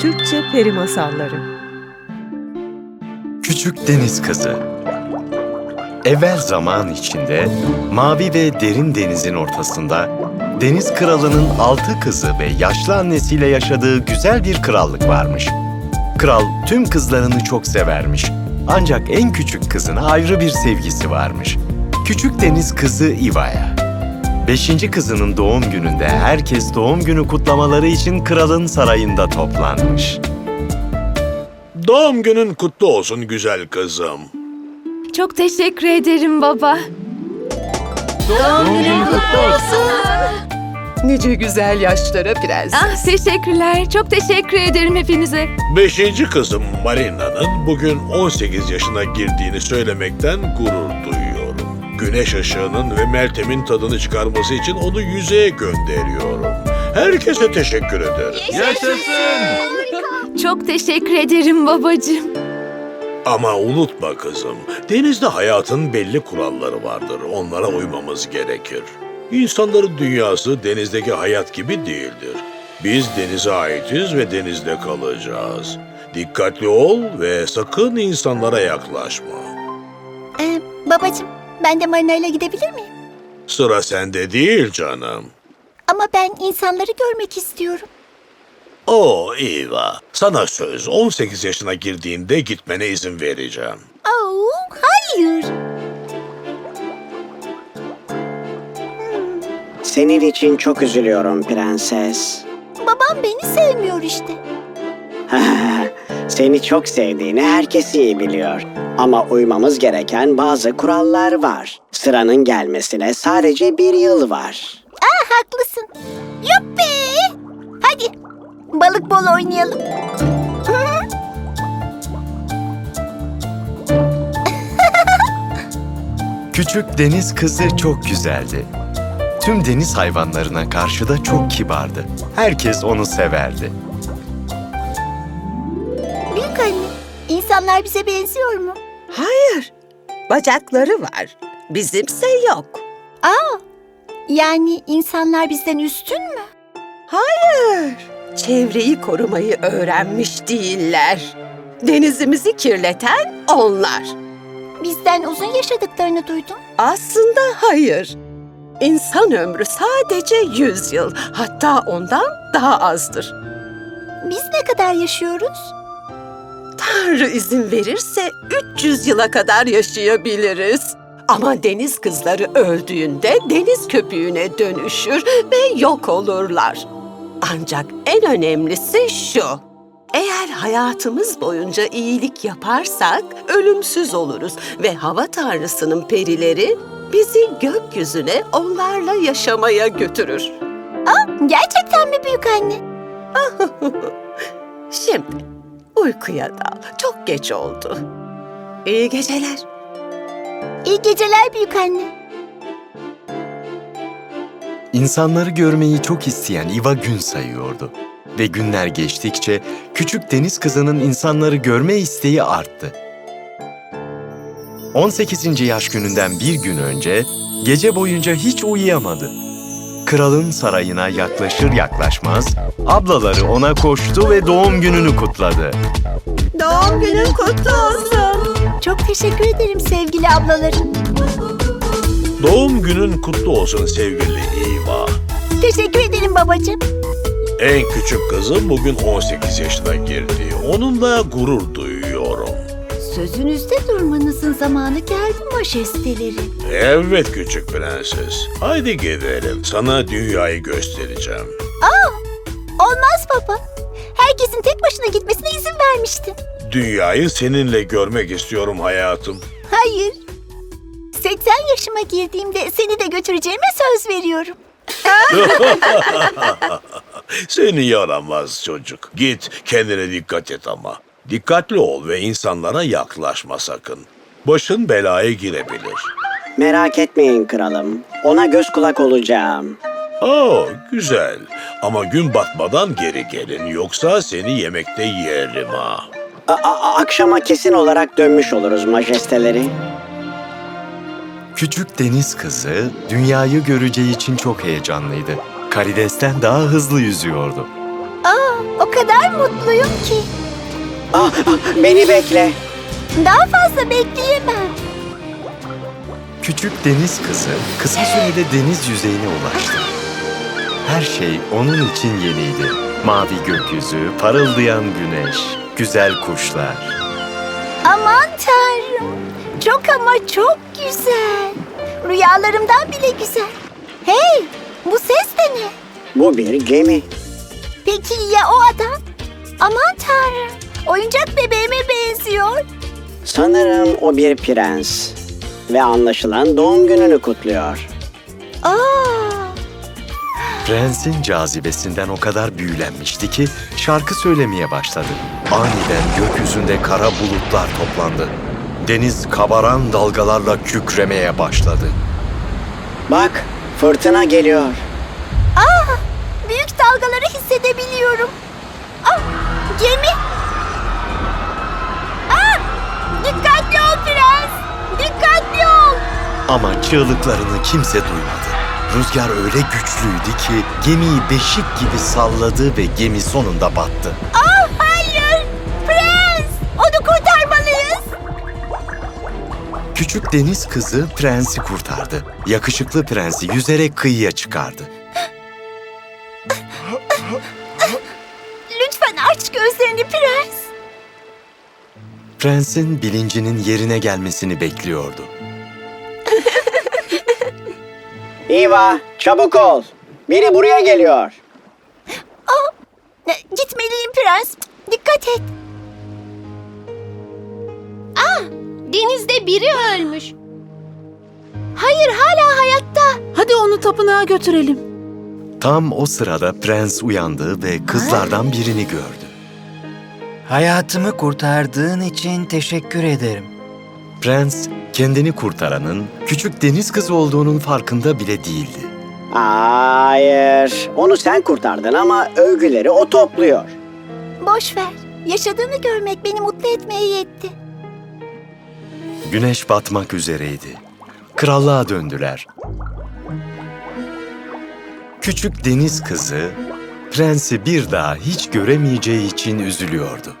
Türkçe Peri Masalları Küçük Deniz Kızı Evvel zaman içinde, mavi ve derin denizin ortasında, Deniz Kralı'nın altı kızı ve yaşlı annesiyle yaşadığı güzel bir krallık varmış. Kral tüm kızlarını çok severmiş. Ancak en küçük kızına ayrı bir sevgisi varmış. Küçük Deniz kızı Iva'ya. Beşinci kızının doğum gününde herkes doğum günü kutlamaları için kralın sarayında toplanmış. Doğum günün kutlu olsun güzel kızım. Çok teşekkür ederim baba. Nice güzel yaşlara prens. Ah teşekkürler. Çok teşekkür ederim hepinize. Beşinci kızım Marina'nın bugün 18 yaşına girdiğini söylemekten gurur duyuyorum. Güneş ışığının ve Meltem'in tadını çıkarması için onu yüzeye gönderiyorum. Herkese teşekkür ederim. Çok teşekkür ederim babacığım. Ama unutma kızım, denizde hayatın belli kuralları vardır. Onlara uymamız gerekir. İnsanların dünyası denizdeki hayat gibi değildir. Biz denize aitiz ve denizde kalacağız. Dikkatli ol ve sakın insanlara yaklaşma. Ee, babacığım, ben de Marina ile gidebilir miyim? Sıra sende değil canım. Ama ben insanları görmek istiyorum. Oo Eva, sana söz 18 yaşına girdiğinde gitmene izin vereceğim. Oo, hayır. Senin için çok üzülüyorum prenses. Babam beni sevmiyor işte. Seni çok sevdiğini herkes iyi biliyor. Ama uymamız gereken bazı kurallar var. Sıranın gelmesine sadece bir yıl var. Aa, haklısın. Yuppi! Hadi, balık bol oynayalım. Küçük deniz kızı çok güzeldi. Tüm deniz hayvanlarına karşı da çok kibardı. Herkes onu severdi. Bize benziyor mu? Hayır, bacakları var. Bizimse yok. Aa, yani insanlar bizden üstün mü? Hayır, çevreyi korumayı öğrenmiş değiller. Denizimizi kirleten onlar. Bizden uzun yaşadıklarını duydum. Aslında hayır. İnsan ömrü sadece 100 yıl, hatta ondan daha azdır. Biz ne kadar yaşıyoruz? Tanrı izin verirse 300 yıla kadar yaşayabiliriz. Ama deniz kızları öldüğünde deniz köpüğüne dönüşür ve yok olurlar. Ancak en önemlisi şu. Eğer hayatımız boyunca iyilik yaparsak ölümsüz oluruz ve hava tanrısının perileri bizi gökyüzüne onlarla yaşamaya götürür. Gerçekten mi büyük anne? Şimdi uykuya dal. Çok geç oldu. İyi geceler. İyi geceler büyük anne. İnsanları görmeyi çok isteyen Iva gün sayıyordu. Ve günler geçtikçe küçük deniz kızının insanları görme isteği arttı. 18. yaş gününden bir gün önce gece boyunca hiç uyuyamadı. Kralın sarayına yaklaşır yaklaşmaz ablaları ona koştu ve doğum gününü kutladı. Doğum günün kutlu olsun. Çok teşekkür ederim sevgili ablalarım. Doğum günün kutlu olsun sevgili Eva. Teşekkür ederim babacığım. En küçük kızım bugün 18 yaşına girdi. Onunla gurur duyuyorum. Sözünüzde durmanızın zamanı geldi majesteleri. Evet küçük prenses. Haydi gidelim. Sana dünyayı göstereceğim. Olmaz baba. Herkesin tek başına gitmesine izin vermiştin. Dünyayı seninle görmek istiyorum hayatım. Hayır. 80 yaşıma girdiğimde seni de götüreceğime söz veriyorum. Seni yaramaz çocuk. Git kendine dikkat et ama. Dikkatli ol ve insanlara yaklaşma sakın. Başın belaya girebilir. Merak etmeyin kralım. Ona göz kulak olacağım. Oo güzel. Ama gün batmadan geri gelin yoksa seni yemekte yerim ha. A- a- akşama kesin olarak dönmüş oluruz majesteleri. Küçük deniz kızı dünyayı göreceği için çok heyecanlıydı. Karides'ten daha hızlı yüzüyordu. Aa, o kadar mutluyum ki. Ah, ah, beni bekle. Daha fazla bekleyemem. Küçük deniz kızı kısa sürede deniz yüzeyine ulaştı. Her şey onun için yeniydi. Mavi gökyüzü, parıldayan güneş, güzel kuşlar. Aman tanrım. Çok ama çok güzel. Rüyalarımdan bile güzel. Hey, bu ses de ne? Bu bir gemi. Peki ya o adam? Aman tanrım. Oyuncak bebeğime benziyor. Sanırım o bir prens. Ve anlaşılan doğum gününü kutluyor. Aa, Prensin cazibesinden o kadar büyülenmişti ki şarkı söylemeye başladı. Aniden gökyüzünde kara bulutlar toplandı. Deniz kabaran dalgalarla kükremeye başladı. Bak, fırtına geliyor. büyük dalgaları hissedebiliyorum. Ah, gemi. Ama çığlıklarını kimse duymadı. Rüzgar öyle güçlüydü ki gemiyi beşik gibi salladı ve gemi sonunda battı. Ah, hayır. Prens. Onu kurtarmalıyız. Küçük deniz kızı prensi kurtardı. Yakışıklı prensi yüzerek kıyıya çıkardı. Lütfen aç gözlerini prens. Prensin bilincinin yerine gelmesini bekliyordu. Eva, çabuk ol. Biri buraya geliyor. E, Gitmeliyim prens. Dikkat et. Ah, Denizde biri ölmüş. Hayır hala hayatta. Hadi onu tapınağa götürelim. Tam o sırada prens uyandı ve kızlardan birini gördü. Hayatımı kurtardığın için teşekkür ederim. Prens, kendini kurtaranın küçük deniz kızı olduğunun farkında bile değildi. Hayır, onu sen kurtardın ama övgüleri o topluyor. boş ver. Yaşadığını görmek beni mutlu etmeye yetti. Güneş batmak üzereydi. Krallığa döndüler. Küçük deniz kızı, prensi bir daha hiç göremeyeceği için üzülüyordu.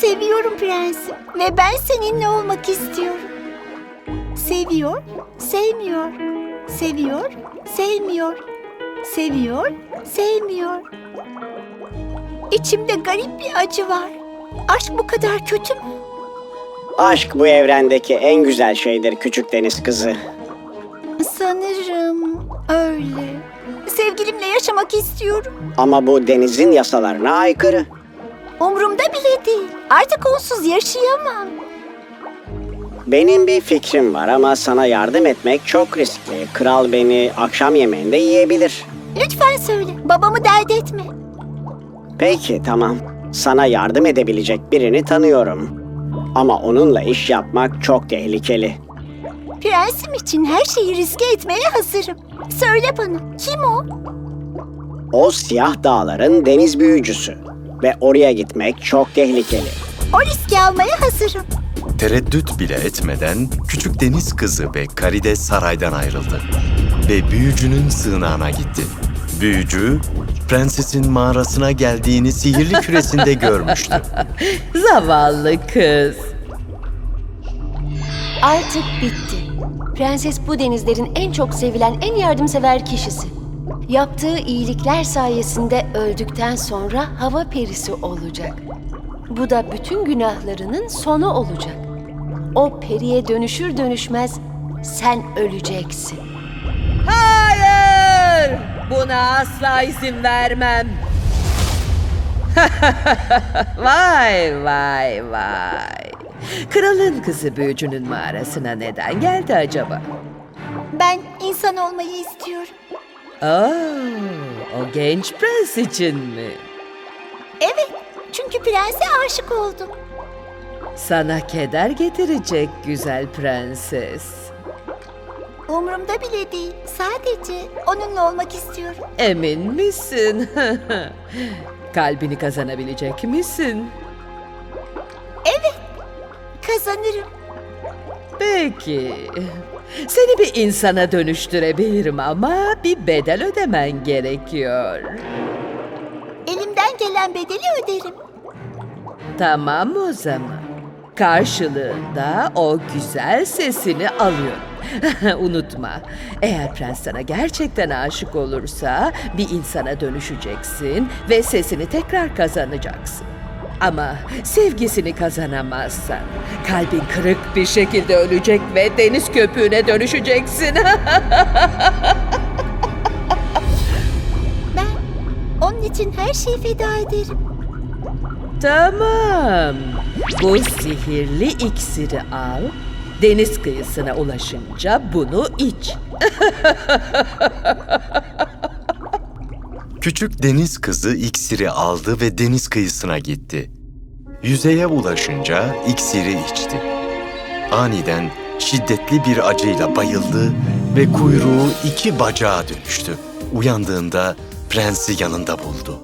Seviyorum prensim ve ben seninle olmak istiyorum. Seviyor, sevmiyor. Seviyor, sevmiyor. Seviyor, sevmiyor. İçimde garip bir acı var. Aşk bu kadar kötü mü? Aşk bu evrendeki en güzel şeydir küçük deniz kızı. Sanırım öyle. Sevgilimle yaşamak istiyorum. Ama bu denizin yasalarına aykırı. Umrumda bile değil. Artık onsuz yaşayamam. Benim bir fikrim var ama sana yardım etmek çok riskli. Kral beni akşam yemeğinde yiyebilir. Lütfen söyle. Babamı dert etme. Peki tamam. Sana yardım edebilecek birini tanıyorum. Ama onunla iş yapmak çok tehlikeli. Prensim için her şeyi riske etmeye hazırım. Söyle bana. Kim o? O siyah dağların deniz büyücüsü. Ve oraya gitmek çok tehlikeli. O riski almaya hazırım. Tereddüt bile etmeden küçük deniz kızı ve Karide saraydan ayrıldı. Ve büyücünün sığınağına gitti. Büyücü, prensesin mağarasına geldiğini sihirli küresinde görmüştü. Zavallı kız. Artık bitti. Prenses bu denizlerin en çok sevilen, en yardımsever kişisi. Yaptığı iyilikler sayesinde öldükten sonra hava perisi olacak. Bu da bütün günahlarının sonu olacak. O periye dönüşür dönüşmez sen öleceksin. Hayır! Buna asla izin vermem. vay vay vay. Kralın kızı büyücünün mağarasına neden geldi acaba? Ben insan olmayı istiyorum. Aa, o genç prens için mi? Evet. Çünkü prense aşık oldum. Sana keder getirecek güzel prenses. Umurumda bile değil. Sadece onunla olmak istiyorum. Emin misin? Kalbini kazanabilecek misin? Kazanırım. Peki. Seni bir insana dönüştürebilirim ama bir bedel ödemen gerekiyor. Elimden gelen bedeli öderim. Tamam o zaman. Karşılığında o güzel sesini alıyorum. Unutma, eğer prens sana gerçekten aşık olursa bir insana dönüşeceksin ve sesini tekrar kazanacaksın. Ama sevgisini kazanamazsan kalbin kırık bir şekilde ölecek ve deniz köpüğüne dönüşeceksin. Ben onun için her şeyi feda ederim. Tamam. Bu sihirli iksiri al. Deniz kıyısına ulaşınca bunu iç. Küçük deniz kızı iksiri aldı ve deniz kıyısına gitti. Yüzeye ulaşınca iksiri içti. Aniden şiddetli bir acıyla bayıldı ve kuyruğu iki bacağa dönüştü. Uyandığında prensi yanında buldu.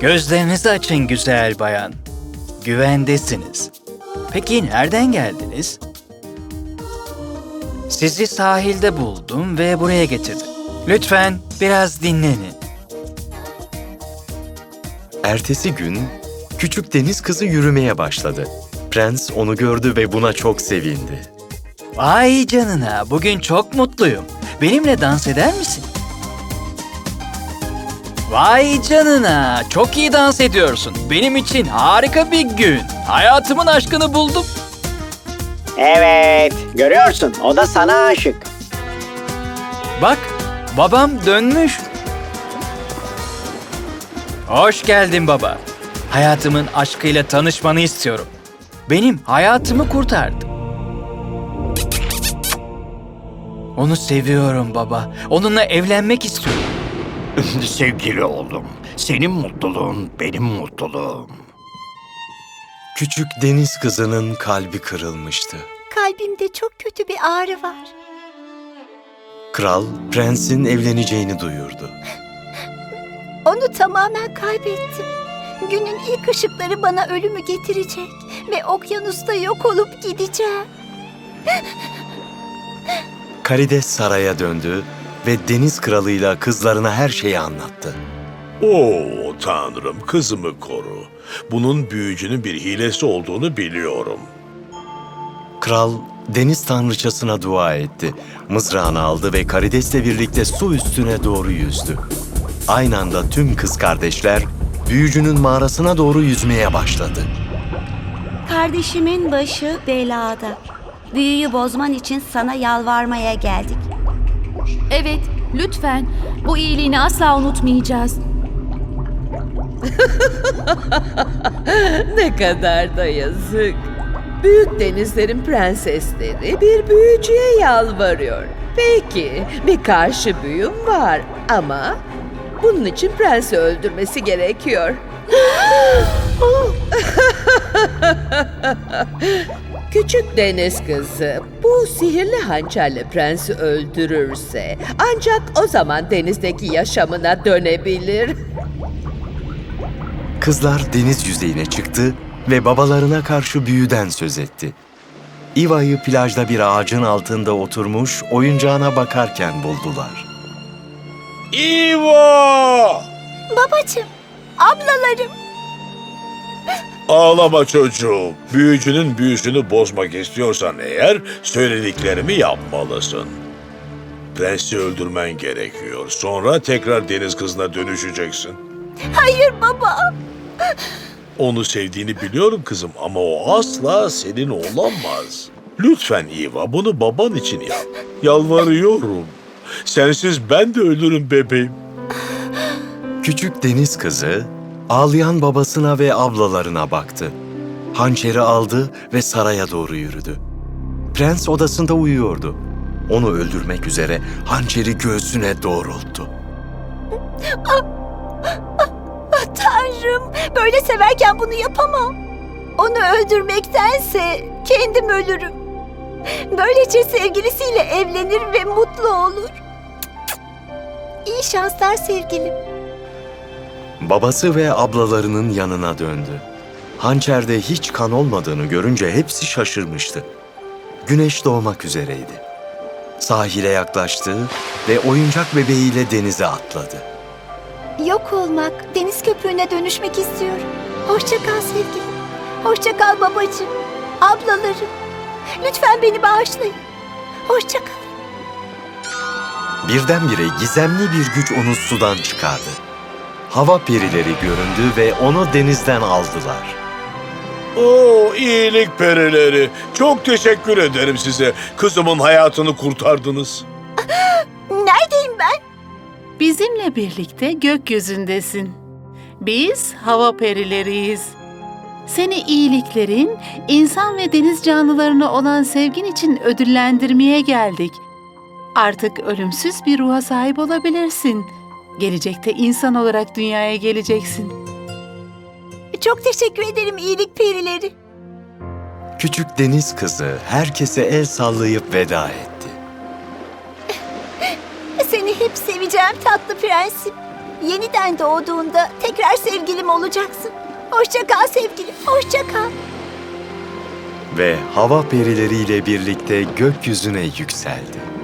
Gözlerinizi açın güzel bayan. Güvendesiniz. Peki nereden geldiniz? Sizi sahilde buldum ve buraya getirdim. Lütfen biraz dinlenin. Ertesi gün küçük deniz kızı yürümeye başladı. Prens onu gördü ve buna çok sevindi. Vay canına, bugün çok mutluyum. Benimle dans eder misin? Vay canına, çok iyi dans ediyorsun. Benim için harika bir gün. Hayatımın aşkını buldum. Evet, görüyorsun o da sana aşık. Bak, babam dönmüş. Hoş geldin baba. Hayatımın aşkıyla tanışmanı istiyorum. Benim hayatımı kurtardı. Onu seviyorum baba. Onunla evlenmek istiyorum. Sevgili oğlum, senin mutluluğun benim mutluluğum. Küçük deniz kızının kalbi kırılmıştı. Kalbimde çok kötü bir ağrı var. Kral prensin evleneceğini duyurdu. Onu tamamen kaybettim. Günün ilk ışıkları bana ölümü getirecek ve okyanusta yok olup gideceğim. Karides saraya döndü ve deniz kralıyla kızlarına her şeyi anlattı. Oo tanrım kızımı koru. Bunun büyücünün bir hilesi olduğunu biliyorum. Kral deniz tanrıçasına dua etti. Mızrağını aldı ve karidesle birlikte su üstüne doğru yüzdü. Aynı anda tüm kız kardeşler büyücünün mağarasına doğru yüzmeye başladı. Kardeşimin başı belada. Büyüyü bozman için sana yalvarmaya geldik. Evet, lütfen. Bu iyiliğini asla unutmayacağız. ne kadar da yazık. Büyük denizlerin prensesleri bir büyücüye yalvarıyor. Peki, bir karşı büyüm var ama bunun için prensi öldürmesi gerekiyor. Küçük deniz kızı bu sihirli hançerle prensi öldürürse ancak o zaman denizdeki yaşamına dönebilir. Kızlar deniz yüzeyine çıktı ve babalarına karşı büyüden söz etti. Iva'yı plajda bir ağacın altında oturmuş oyuncağına bakarken buldular. İva! Babacığım, ablalarım. Ağlama çocuğum. Büyücünün büyüsünü bozmak istiyorsan eğer söylediklerimi yapmalısın. Prensi öldürmen gerekiyor. Sonra tekrar deniz kızına dönüşeceksin. Hayır baba. Onu sevdiğini biliyorum kızım ama o asla senin olamaz. Lütfen Eva bunu baban için yap. Yalvarıyorum. Sensiz ben de ölürüm bebeğim. Küçük deniz kızı ağlayan babasına ve ablalarına baktı. Hançeri aldı ve saraya doğru yürüdü. Prens odasında uyuyordu. Onu öldürmek üzere hançeri göğsüne doğrulttu. Ah, Tanrım, böyle severken bunu yapamam. Onu öldürmektense kendim ölürüm. Böylece sevgilisiyle evlenir ve mutlu olur. İyi şanslar sevgilim. Babası ve ablalarının yanına döndü. Hançerde hiç kan olmadığını görünce hepsi şaşırmıştı. Güneş doğmak üzereydi. Sahile yaklaştı ve oyuncak bebeğiyle denize atladı. yok olmak, deniz köpüğüne dönüşmek istiyorum. Hoşça kal sevgilim. Hoşça kal babacığım, ablalarım. Lütfen beni bağışlayın. Hoşça kal. Birdenbire gizemli bir güç onu sudan çıkardı. Hava perileri göründü ve onu denizden aldılar. Oo iyilik perileri. Çok teşekkür ederim size. Kızımın hayatını kurtardınız. Neredeyim ben? Bizimle birlikte gökyüzündesin. Biz hava perileriyiz. Seni iyiliklerin, insan ve deniz canlılarına olan sevgin için ödüllendirmeye geldik. Artık ölümsüz bir ruha sahip olabilirsin. Gelecekte insan olarak dünyaya geleceksin. Çok teşekkür ederim iyilik perileri. Küçük deniz kızı herkese el sallayıp veda etti. Seni hep seveceğim tatlı prensim. Yeniden doğduğunda tekrar sevgilim olacaksın. Hoşça kal sevgilim, hoşça kal. Ve hava perileriyle birlikte gökyüzüne yükseldi.